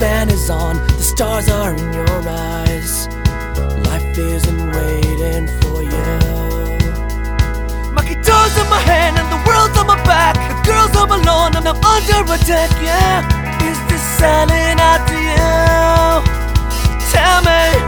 packed the is on, the stars are in your eyes. Life isn't waiting for you. My guitar's in my hand and the world's on my back. The girls are alone and I'm under attack, yeah. Is this selling out to you? Tell me,